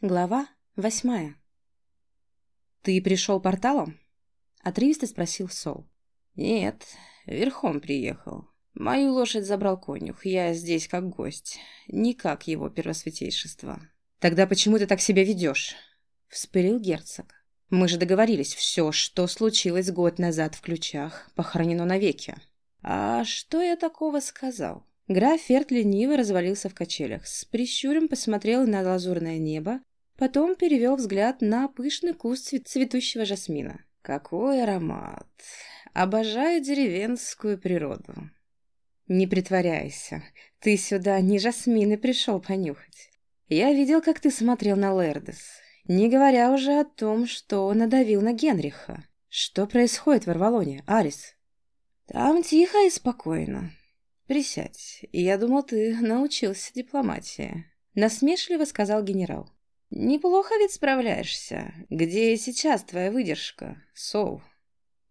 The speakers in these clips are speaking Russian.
Глава восьмая. «Ты пришел порталом?» — отрывисто спросил Сол. «Нет, верхом приехал. Мою лошадь забрал конюх, я здесь как гость, не как его первосвятейшество». «Тогда почему ты так себя ведешь?» — вспылил герцог. «Мы же договорились, все, что случилось год назад в ключах, похоронено навеки». «А что я такого сказал?» Граф Ферт лениво развалился в качелях, с прищуром посмотрел на лазурное небо, Потом перевел взгляд на пышный куст цветущего жасмина. «Какой аромат! Обожаю деревенскую природу!» «Не притворяйся. Ты сюда не жасмины пришел понюхать. Я видел, как ты смотрел на Лердес, не говоря уже о том, что надавил на Генриха. Что происходит в Арвалоне, Арис?» «Там тихо и спокойно. Присядь. Я думал, ты научился дипломатии», — насмешливо сказал генерал. «Неплохо ведь справляешься. Где сейчас твоя выдержка, Соу?»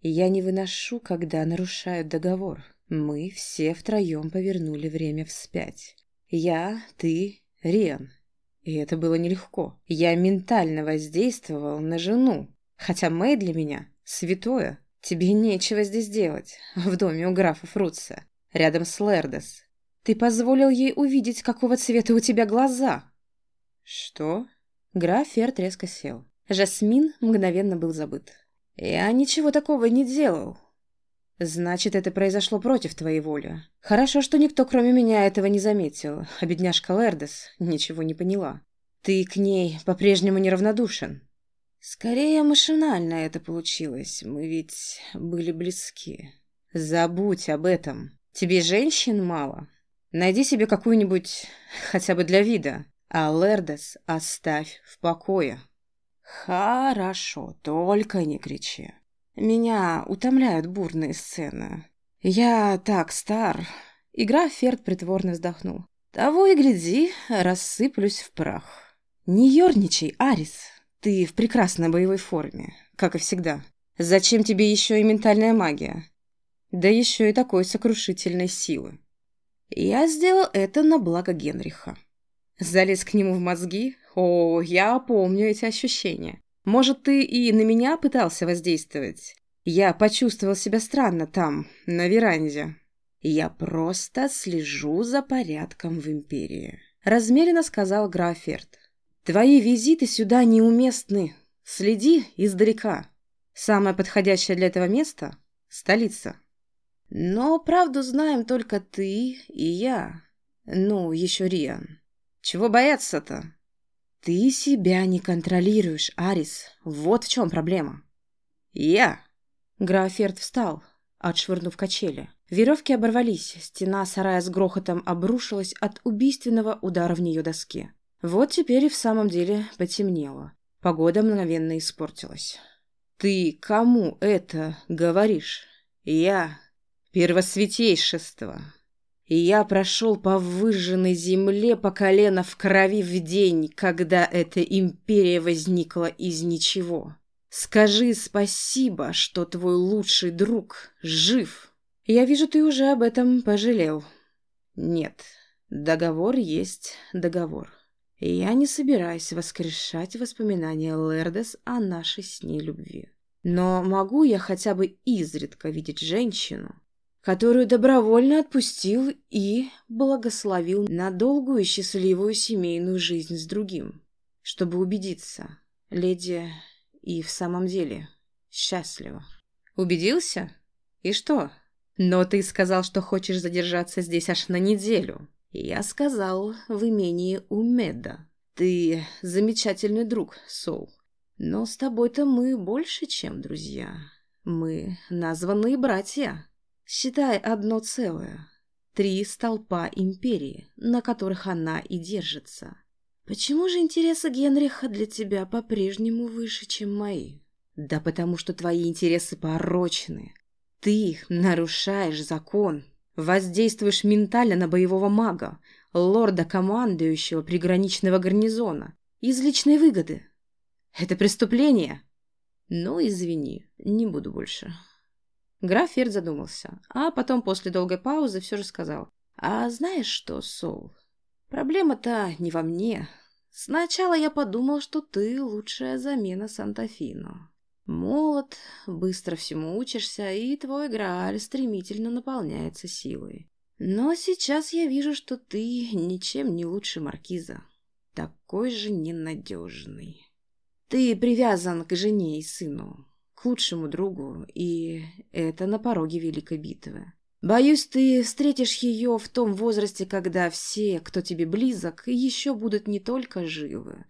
«Я не выношу, когда нарушают договор. Мы все втроем повернули время вспять. Я, ты, Риан. И это было нелегко. Я ментально воздействовал на жену. Хотя Мэй для меня святое. Тебе нечего здесь делать. В доме у графа Фруца. Рядом с Лердес. Ты позволил ей увидеть, какого цвета у тебя глаза». «Что?» Граф Ферд резко сел. Жасмин мгновенно был забыт. «Я ничего такого не делал». «Значит, это произошло против твоей воли. Хорошо, что никто, кроме меня, этого не заметил, а бедняжка Лердес ничего не поняла. Ты к ней по-прежнему неравнодушен». «Скорее машинально это получилось. Мы ведь были близки». «Забудь об этом. Тебе женщин мало. Найди себе какую-нибудь, хотя бы для вида. А Лердес оставь в покое. Хорошо, только не кричи. Меня утомляют бурные сцены. Я так стар. Игра Ферд притворно вздохнул. Того и гляди, рассыплюсь в прах. Не ерничай, Арис. Ты в прекрасной боевой форме, как и всегда. Зачем тебе еще и ментальная магия? Да еще и такой сокрушительной силы. Я сделал это на благо Генриха. Залез к нему в мозги? О, я помню эти ощущения. Может, ты и на меня пытался воздействовать? Я почувствовал себя странно там, на веранде. Я просто слежу за порядком в Империи. Размеренно сказал Граферт. Твои визиты сюда неуместны. Следи издалека. Самое подходящее для этого место — столица. Но правду знаем только ты и я. Ну, еще Риан. Чего бояться-то? Ты себя не контролируешь, Арис. Вот в чем проблема. Я. Граферт встал, отшвырнув качели. Веревки оборвались, стена сарая с грохотом обрушилась от убийственного удара в нее доски. Вот теперь и в самом деле потемнело. Погода мгновенно испортилась. «Ты кому это говоришь?» «Я. Первосвятейшество и я прошел по выжженной земле по колено в крови в день, когда эта империя возникла из ничего. Скажи спасибо, что твой лучший друг жив. Я вижу, ты уже об этом пожалел. Нет, договор есть договор. Я не собираюсь воскрешать воспоминания Лердес о нашей с ней любви. Но могу я хотя бы изредка видеть женщину, которую добровольно отпустил и благословил на долгую и счастливую семейную жизнь с другим, чтобы убедиться, леди и в самом деле счастлива. Убедился? И что? Но ты сказал, что хочешь задержаться здесь аж на неделю. Я сказал в имении у Меда. Ты замечательный друг, Соул. Но с тобой-то мы больше, чем друзья. Мы названные братья. Считай одно целое. Три столпа империи, на которых она и держится. Почему же интересы Генриха для тебя по-прежнему выше, чем мои? Да потому что твои интересы порочны. Ты нарушаешь закон, воздействуешь ментально на боевого мага, лорда-командующего приграничного гарнизона, из личной выгоды. Это преступление? Ну, извини, не буду больше. Граф Ферд задумался, а потом после долгой паузы все же сказал. «А знаешь что, Соул, проблема-то не во мне. Сначала я подумал, что ты лучшая замена Сантафино. Молод, быстро всему учишься, и твой Грааль стремительно наполняется силой. Но сейчас я вижу, что ты ничем не лучше Маркиза. Такой же ненадежный. Ты привязан к жене и сыну, к лучшему другу, и это на пороге Великой Битвы. Боюсь, ты встретишь ее в том возрасте, когда все, кто тебе близок, еще будут не только живы,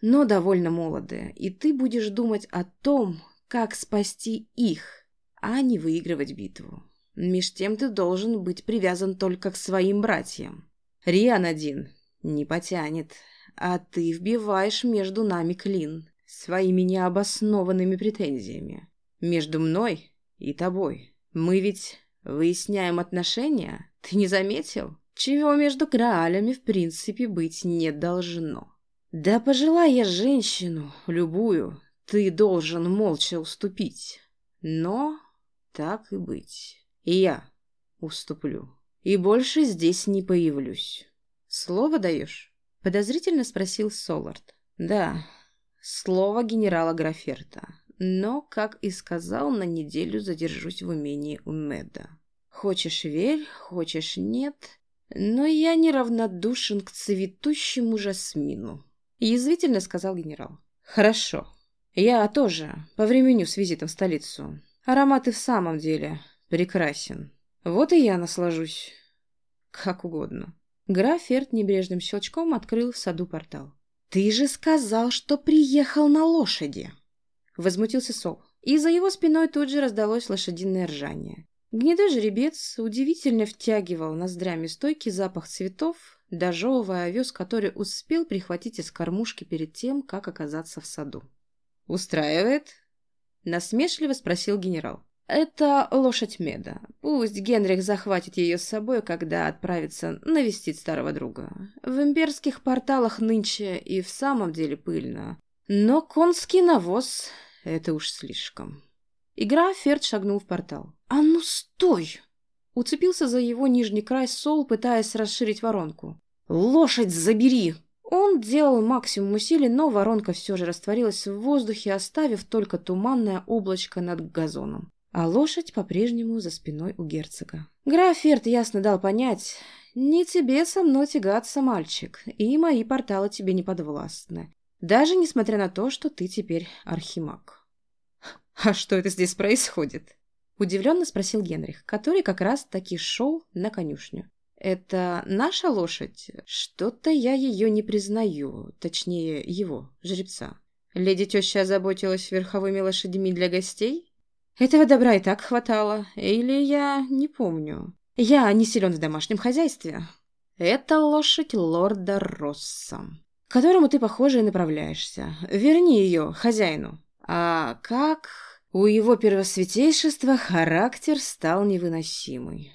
но довольно молоды, и ты будешь думать о том, как спасти их, а не выигрывать битву. Меж тем ты должен быть привязан только к своим братьям. Риан один не потянет, а ты вбиваешь между нами клин своими необоснованными претензиями. Между мной и тобой. Мы ведь Выясняем отношения? Ты не заметил? Чего между Граалями в принципе быть не должно. Да пожелай я женщину, любую, ты должен молча уступить. Но так и быть. И я уступлю. И больше здесь не появлюсь. Слово даешь? Подозрительно спросил Солард. Да, слово генерала Граферта но, как и сказал, на неделю задержусь в умении у Меда. Хочешь верь, хочешь нет, но я неравнодушен к цветущему жасмину. Язвительно сказал генерал. Хорошо. Я тоже повременю с визитом в столицу. Аромат и в самом деле прекрасен. Вот и я наслажусь. Как угодно. Граф небрежным щелчком открыл в саду портал. «Ты же сказал, что приехал на лошади!» Возмутился Сол. И за его спиной тут же раздалось лошадиное ржание. Гнедой жеребец удивительно втягивал ноздрями стойкий запах цветов, дожевывая овес, который успел прихватить из кормушки перед тем, как оказаться в саду. «Устраивает?» — насмешливо спросил генерал. «Это лошадь Меда. Пусть Генрих захватит ее с собой, когда отправится навестить старого друга. В имперских порталах нынче и в самом деле пыльно. Но конский навоз — это уж слишком. Игра Ферд шагнул в портал. «А ну стой!» Уцепился за его нижний край Сол, пытаясь расширить воронку. «Лошадь забери!» Он делал максимум усилий, но воронка все же растворилась в воздухе, оставив только туманное облачко над газоном. А лошадь по-прежнему за спиной у герцога. Граф Ферд ясно дал понять, «Не тебе со мной тягаться, мальчик, и мои порталы тебе не подвластны. Даже несмотря на то, что ты теперь архимаг. «А что это здесь происходит?» Удивленно спросил Генрих, который как раз таки шел на конюшню. «Это наша лошадь? Что-то я ее не признаю, точнее, его, жеребца. Леди теща озаботилась верховыми лошадьми для гостей? Этого добра и так хватало, или я не помню. Я не силен в домашнем хозяйстве. Это лошадь лорда Росса к которому ты, похоже, и направляешься. Верни ее хозяину. А как... У его первосвятейшества характер стал невыносимый.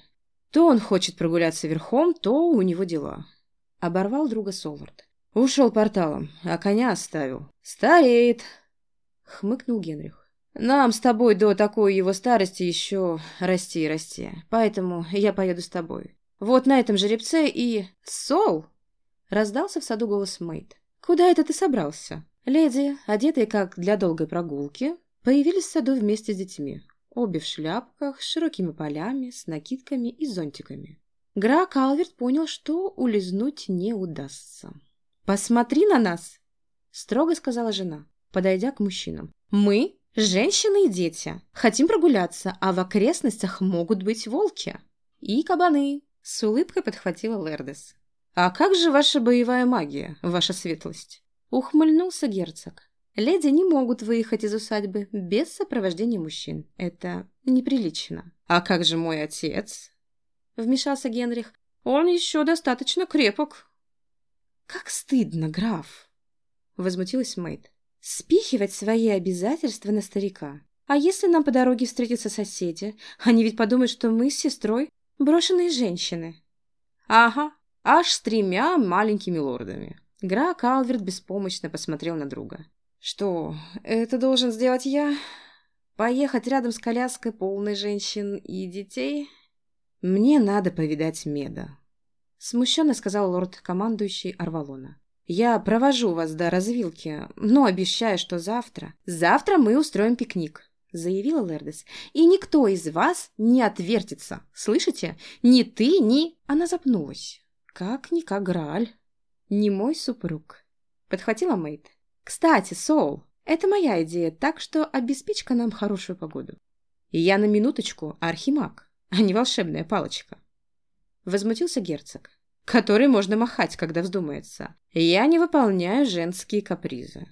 То он хочет прогуляться верхом, то у него дела. Оборвал друга Солвард. Ушел порталом, а коня оставил. Стареет, хмыкнул Генрих. Нам с тобой до такой его старости еще расти и расти. Поэтому я поеду с тобой. Вот на этом жеребце и... Сол! Раздался в саду голос Мэйд. «Куда это ты собрался?» Леди, одетые как для долгой прогулки, появились в саду вместе с детьми. Обе в шляпках, с широкими полями, с накидками и зонтиками. Гра Калверт понял, что улизнуть не удастся. «Посмотри на нас!» — строго сказала жена, подойдя к мужчинам. «Мы, женщины и дети, хотим прогуляться, а в окрестностях могут быть волки и кабаны!» С улыбкой подхватила Лердес. «А как же ваша боевая магия, ваша светлость?» Ухмыльнулся герцог. «Леди не могут выехать из усадьбы без сопровождения мужчин. Это неприлично». «А как же мой отец?» Вмешался Генрих. «Он еще достаточно крепок». «Как стыдно, граф!» Возмутилась Мэйд. «Спихивать свои обязательства на старика. А если нам по дороге встретятся соседи? Они ведь подумают, что мы с сестрой брошенные женщины». «Ага, аж с тремя маленькими лордами. Гра Калверт беспомощно посмотрел на друга. «Что, это должен сделать я? Поехать рядом с коляской полной женщин и детей? Мне надо повидать Меда», — смущенно сказал лорд-командующий Арвалона. Я провожу вас до развилки, но обещаю, что завтра... Завтра мы устроим пикник, заявила Лердес. И никто из вас не отвертится. Слышите? Ни ты, ни... Она запнулась. Как-никак Грааль. Не мой супруг. Подхватила Мэйд. Кстати, Соул, это моя идея, так что обеспечь-ка нам хорошую погоду. Я на минуточку архимаг, а не волшебная палочка. Возмутился герцог, который можно махать, когда вздумается. Я не выполняю женские капризы.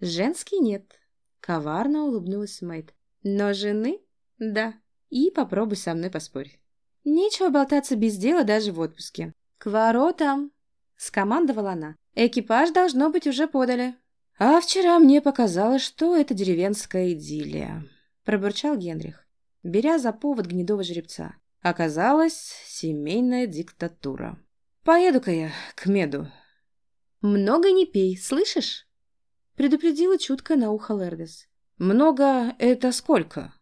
Женский нет. Коварно улыбнулась Мэйд. Но жены? Да. И попробуй со мной поспорь. Нечего болтаться без дела даже в отпуске. К воротам! Скомандовала она. Экипаж, должно быть, уже подали. А вчера мне показалось, что это деревенская идиллия. Пробурчал Генрих, беря за повод гнедого жеребца. Оказалась семейная диктатура. Поеду-ка я к меду. Много не пей, слышишь? Предупредила чутко на ухо Лердес. Много это сколько?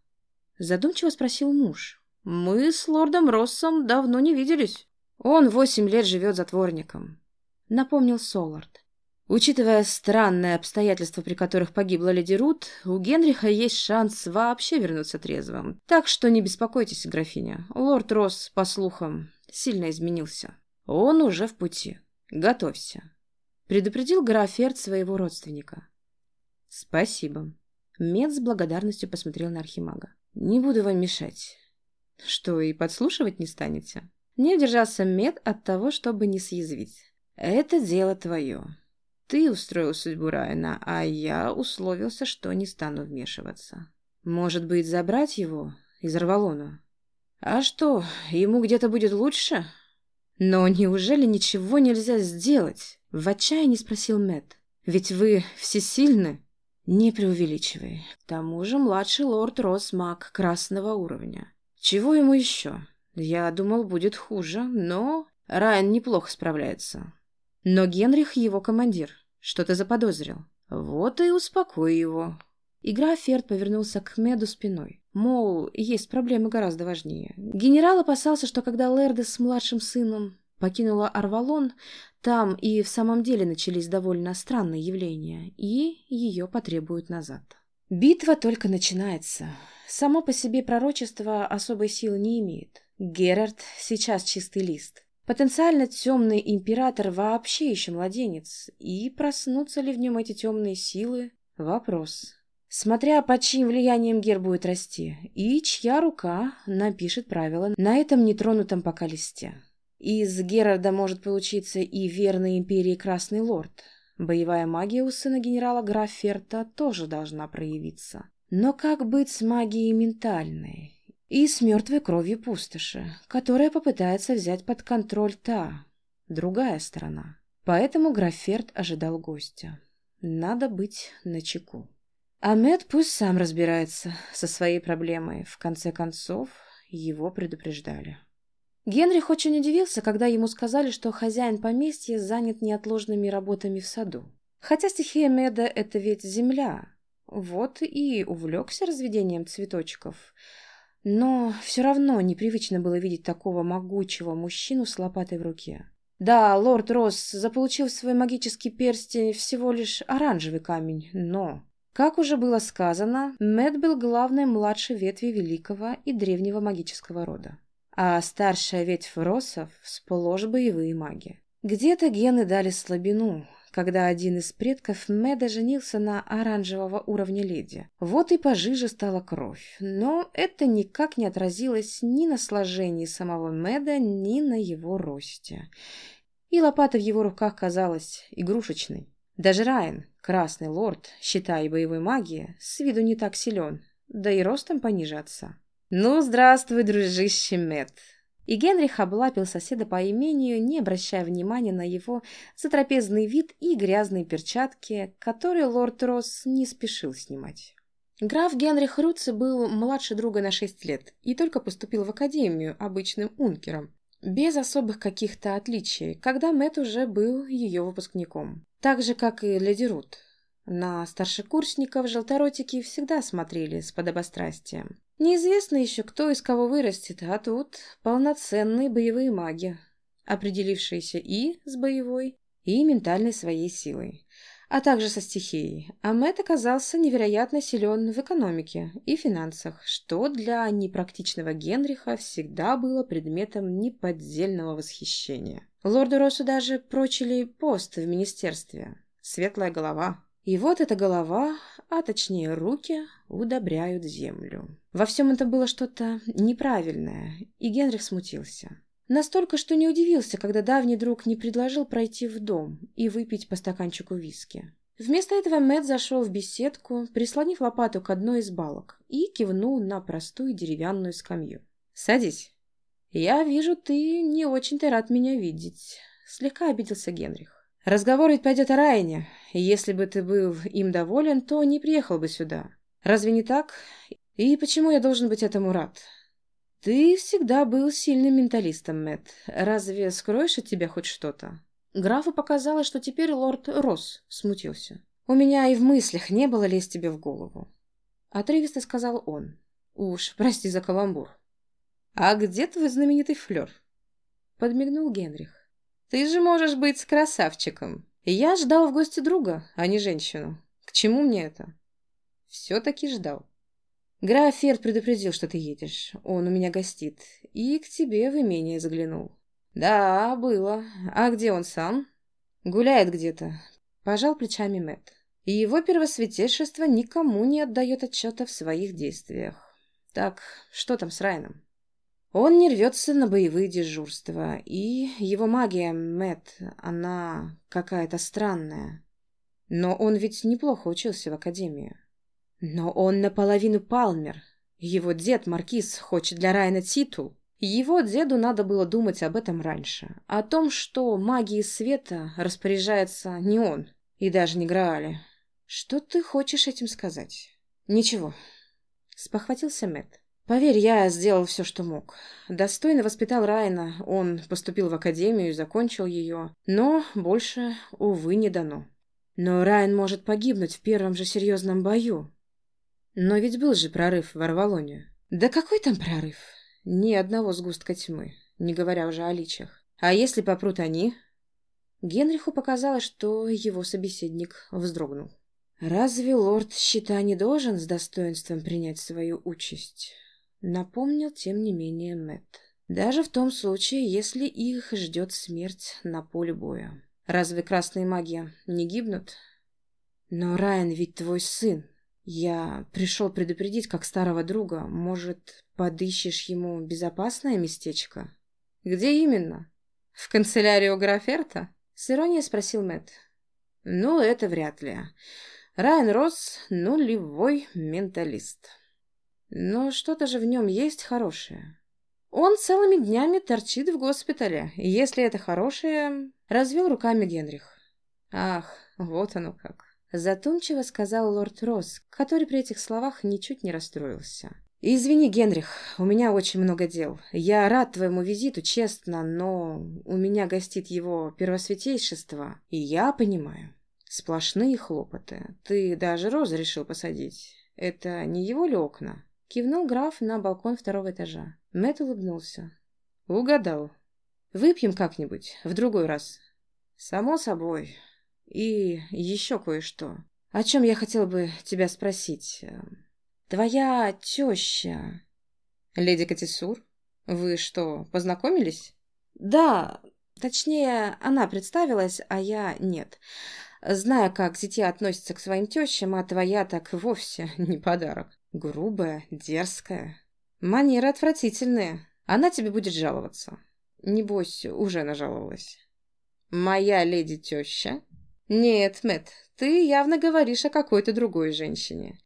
Задумчиво спросил муж. Мы с лордом Россом давно не виделись. Он восемь лет живет затворником. Напомнил Солард. Учитывая странные обстоятельства, при которых погибла леди Рут, у Генриха есть шанс вообще вернуться трезвым. Так что не беспокойтесь, графиня. Лорд Росс, по слухам, сильно изменился. Он уже в пути. Готовься. Предупредил граферт своего родственника. Спасибо. Мед с благодарностью посмотрел на Архимага. Не буду вам мешать. Что, и подслушивать не станете? Не удержался Мед от того, чтобы не съязвить. Это дело твое. Ты устроил судьбу Райана, а я условился, что не стану вмешиваться. Может быть, забрать его из Арвалона? А что, ему где-то будет лучше? Но неужели ничего нельзя сделать? В отчаянии спросил Мэтт. Ведь вы всесильны? Не преувеличивай. К тому же младший лорд Росс маг красного уровня. Чего ему еще? Я думал, будет хуже, но Райан неплохо справляется. Но Генрих его командир. Что-то заподозрил. Вот и успокой его. Игра Ферд повернулся к Меду спиной. Мол, есть проблемы гораздо важнее. Генерал опасался, что когда Лерда с младшим сыном покинула Арвалон, там и в самом деле начались довольно странные явления, и ее потребуют назад. Битва только начинается. Само по себе пророчество особой силы не имеет. Герард сейчас чистый лист. Потенциально темный император вообще еще младенец, и проснутся ли в нем эти темные силы – вопрос. Смотря под чьим влиянием гер будет расти, и чья рука напишет правила на этом нетронутом пока листе. Из Герарда может получиться и верный империи Красный Лорд. Боевая магия у сына генерала Граферта тоже должна проявиться. Но как быть с магией ментальной? и с мертвой кровью пустоши, которая попытается взять под контроль та, другая сторона. Поэтому Граферт ожидал гостя. Надо быть начеку. Амед пусть сам разбирается со своей проблемой. В конце концов, его предупреждали. Генрих очень удивился, когда ему сказали, что хозяин поместья занят неотложными работами в саду. Хотя стихия Меда — это ведь земля. Вот и увлекся разведением цветочков — но все равно непривычно было видеть такого могучего мужчину с лопатой в руке. Да, лорд Росс заполучил в свой магический перстень всего лишь оранжевый камень, но... Как уже было сказано, Мэт был главной младшей ветви великого и древнего магического рода. А старшая ветвь Россов сплошь боевые маги. Где-то гены дали слабину, когда один из предков Мэда женился на оранжевого уровня леди. Вот и пожиже стала кровь. Но это никак не отразилось ни на сложении самого Мэда, ни на его росте. И лопата в его руках казалась игрушечной. Даже Райан, красный лорд, считая боевой магией, с виду не так силен, да и ростом пониже отца. «Ну, здравствуй, дружище Мэт!» И Генрих облапил соседа по имению, не обращая внимания на его затрапезный вид и грязные перчатки, которые лорд Росс не спешил снимать. Граф Генрих Руци был младше друга на шесть лет и только поступил в академию обычным ункером, без особых каких-то отличий, когда Мэт уже был ее выпускником. Так же, как и Леди Рут. На старшекурсников желторотики всегда смотрели с подобострастием. Неизвестно еще, кто из кого вырастет, а тут полноценные боевые маги, определившиеся и с боевой, и ментальной своей силой, а также со стихией. А Мэтт оказался невероятно силен в экономике и финансах, что для непрактичного Генриха всегда было предметом неподдельного восхищения. Лорду Россу даже прочили пост в министерстве. Светлая голова. И вот эта голова, а точнее руки, удобряют землю. Во всем это было что-то неправильное, и Генрих смутился. Настолько, что не удивился, когда давний друг не предложил пройти в дом и выпить по стаканчику виски. Вместо этого Мэтт зашел в беседку, прислонив лопату к одной из балок, и кивнул на простую деревянную скамью. «Садись. Я вижу, ты не очень-то рад меня видеть», — слегка обиделся Генрих. «Разговор ведь пойдет о Райане, если бы ты был им доволен, то не приехал бы сюда. Разве не так? И почему я должен быть этому рад? «Ты всегда был сильным менталистом, Мэтт. Разве скроешь от тебя хоть что-то?» Графу показалось, что теперь лорд Росс смутился. «У меня и в мыслях не было лезть тебе в голову». Отрывисто сказал он. «Уж, прости за каламбур». «А где твой знаменитый флер?» Подмигнул Генрих. «Ты же можешь быть с красавчиком. Я ждал в гости друга, а не женщину. К чему мне это?» «Все-таки ждал». Граф Ферд предупредил, что ты едешь. Он у меня гостит. И к тебе в имение заглянул. Да, было. А где он сам? Гуляет где-то. Пожал плечами Мэт. И его первосвятейшество никому не отдает отчета в своих действиях. Так, что там с Райном? Он не рвется на боевые дежурства, и его магия, Мэт, она какая-то странная. Но он ведь неплохо учился в академии. Но он наполовину палмер. Его дед, Маркиз, хочет для Райана титул. Его деду надо было думать об этом раньше. О том, что магией света распоряжается не он, и даже не Граали. Что ты хочешь этим сказать? Ничего. Спохватился Мэтт. Поверь, я сделал все, что мог. Достойно воспитал Райана, он поступил в академию и закончил ее, но больше, увы, не дано. Но Райан может погибнуть в первом же серьезном бою, но ведь был же прорыв в Арвалоне. Да какой там прорыв? Ни одного сгустка тьмы, не говоря уже о личах. А если попрут они? Генриху показалось, что его собеседник вздрогнул. «Разве лорд щита не должен с достоинством принять свою участь?» Напомнил, тем не менее, Мэтт. «Даже в том случае, если их ждет смерть на поле боя. Разве красные маги не гибнут?» «Но Райан ведь твой сын», «Я пришел предупредить, как старого друга. Может, подыщешь ему безопасное местечко?» «Где именно? В канцелярию Граферта?» С иронией спросил Мэтт. «Ну, это вряд ли. Райан Росс — нулевой менталист. Но что-то же в нем есть хорошее. Он целыми днями торчит в госпитале, если это хорошее...» Развел руками Генрих. «Ах, вот оно как». Затумчиво сказал лорд Росс, который при этих словах ничуть не расстроился. «Извини, Генрих, у меня очень много дел. Я рад твоему визиту, честно, но у меня гостит его первосвятейшество, и я понимаю. Сплошные хлопоты. Ты даже розы решил посадить. Это не его ли окна?» Кивнул граф на балкон второго этажа. Мэтт улыбнулся. «Угадал. Выпьем как-нибудь, в другой раз». «Само собой. И еще кое-что. О чем я хотел бы тебя спросить. Твоя теща... Леди Катисур? Вы что, познакомились? Да, точнее, она представилась, а я нет. Зная, как зятья относятся к своим тещам, а твоя так вовсе не подарок. Грубая, дерзкая. Манеры отвратительные. Она тебе будет жаловаться. Небось, уже нажаловалась. Моя леди теща «Нет, Мэтт, ты явно говоришь о какой-то другой женщине.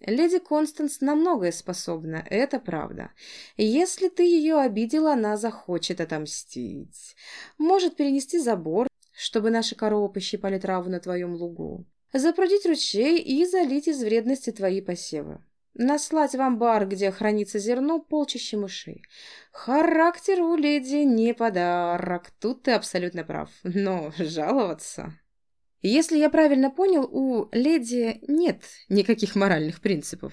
Леди Констанс на многое способна, это правда. Если ты ее обидел, она захочет отомстить. Может перенести забор, чтобы наши коровы пощипали траву на твоем лугу. Запрудить ручей и залить из вредности твои посевы. Наслать в амбар, где хранится зерно, полчища мышей. Характер у леди не подарок, тут ты абсолютно прав. Но жаловаться... Если я правильно понял, у леди нет никаких моральных принципов.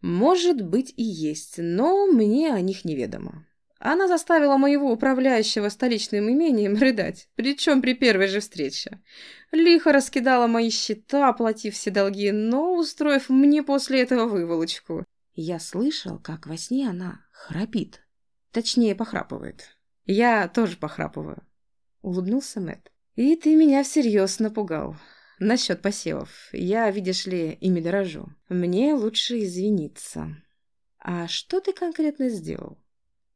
Может быть и есть, но мне о них неведомо. Она заставила моего управляющего столичным имением рыдать, причем при первой же встрече. Лихо раскидала мои счета, оплатив все долги, но устроив мне после этого выволочку. Я слышал, как во сне она храпит. Точнее, похрапывает. Я тоже похрапываю. Улыбнулся Мэтт. И ты меня всерьез напугал. Насчет посевов. Я, видишь ли, ими дорожу. Мне лучше извиниться. А что ты конкретно сделал?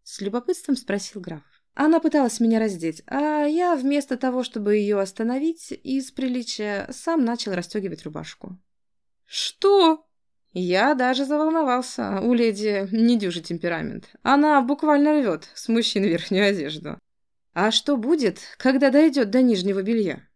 С любопытством спросил граф. Она пыталась меня раздеть, а я вместо того, чтобы ее остановить, из приличия сам начал расстегивать рубашку. «Что?» Я даже заволновался. У леди недюжий темперамент. Она буквально рвет с мужчин верхнюю одежду. А что будет, когда дойдет до нижнего белья?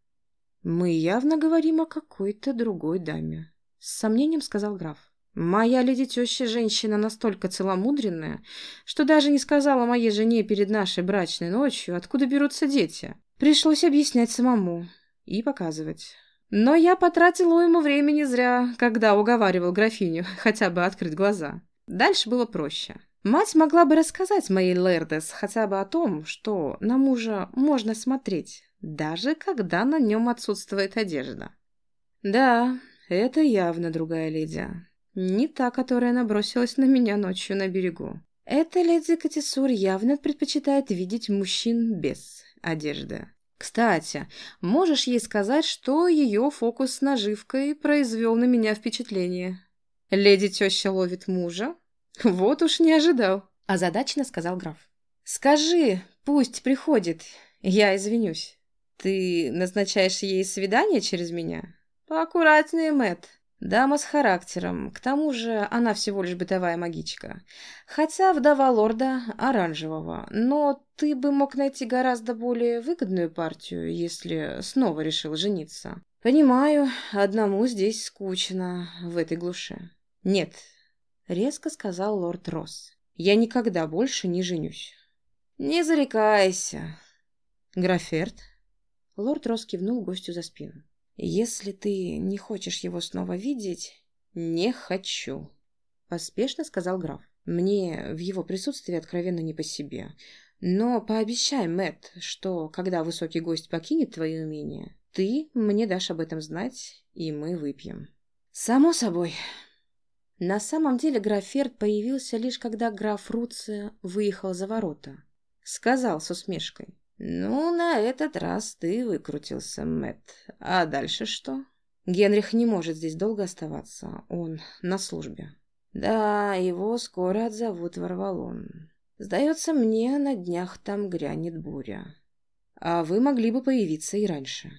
Мы явно говорим о какой-то другой даме. С сомнением сказал граф. Моя леди теща женщина настолько целомудренная, что даже не сказала моей жене перед нашей брачной ночью, откуда берутся дети. Пришлось объяснять самому и показывать. Но я потратил уйму времени зря, когда уговаривал графиню хотя бы открыть глаза. Дальше было проще. Мать могла бы рассказать моей Лердес хотя бы о том, что на мужа можно смотреть, даже когда на нем отсутствует одежда. Да, это явно другая леди. Не та, которая набросилась на меня ночью на берегу. Эта леди Катисур явно предпочитает видеть мужчин без одежды. Кстати, можешь ей сказать, что ее фокус с наживкой произвел на меня впечатление. Леди теща ловит мужа? Вот уж не ожидал, озадаченно сказал граф. Скажи, пусть приходит, я извинюсь. Ты назначаешь ей свидание через меня? Поаккуратнее, Мэт. Дама с характером, к тому же она всего лишь бытовая магичка. Хотя вдова лорда оранжевого, но ты бы мог найти гораздо более выгодную партию, если снова решил жениться. Понимаю, одному здесь скучно, в этой глуши. Нет, резко сказал лорд Росс. Я никогда больше не женюсь. Не зарекайся. Граферт? Лорд Росс кивнул гостю за спину. «Если ты не хочешь его снова видеть...» «Не хочу», — поспешно сказал граф. «Мне в его присутствии откровенно не по себе. Но пообещай, Мэтт, что, когда высокий гость покинет твое имение, ты мне дашь об этом знать, и мы выпьем». «Само собой». На самом деле граф Ферд появился лишь когда граф Руце выехал за ворота. Сказал с усмешкой. «Ну, на этот раз ты выкрутился, Мэтт. А дальше что?» «Генрих не может здесь долго оставаться. Он на службе». «Да, его скоро отзовут в Арвалон. Сдается мне, на днях там грянет буря. А вы могли бы появиться и раньше.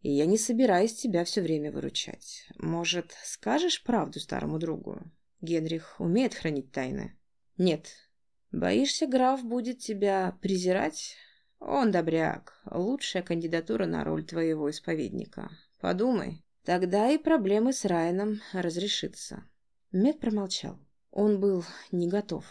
И я не собираюсь тебя все время выручать. Может, скажешь правду старому другу? Генрих умеет хранить тайны?» «Нет. Боишься, граф будет тебя презирать?» Он добряк, лучшая кандидатура на роль твоего исповедника. Подумай, тогда и проблемы с Райаном разрешится. Мед промолчал. Он был не готов.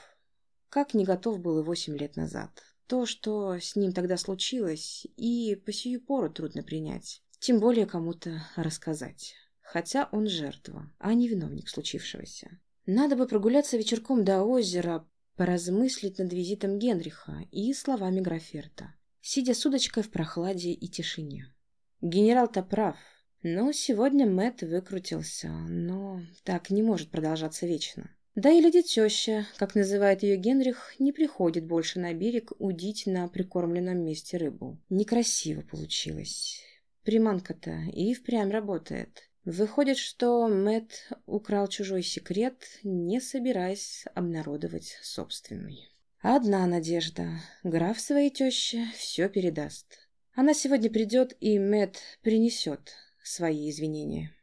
Как не готов был и восемь лет назад. То, что с ним тогда случилось, и по сию пору трудно принять. Тем более кому-то рассказать. Хотя он жертва, а не виновник случившегося. Надо бы прогуляться вечерком до озера, поразмыслить над визитом Генриха и словами Граферта сидя с удочкой в прохладе и тишине. Генерал-то прав, но сегодня Мэт выкрутился, но так не может продолжаться вечно. Да и леди теща, как называет ее Генрих, не приходит больше на берег удить на прикормленном месте рыбу. Некрасиво получилось. Приманка-то и впрямь работает. Выходит, что Мэт украл чужой секрет, не собираясь обнародовать собственный. Одна надежда. Граф своей теще все передаст. Она сегодня придет, и Мэт принесет свои извинения.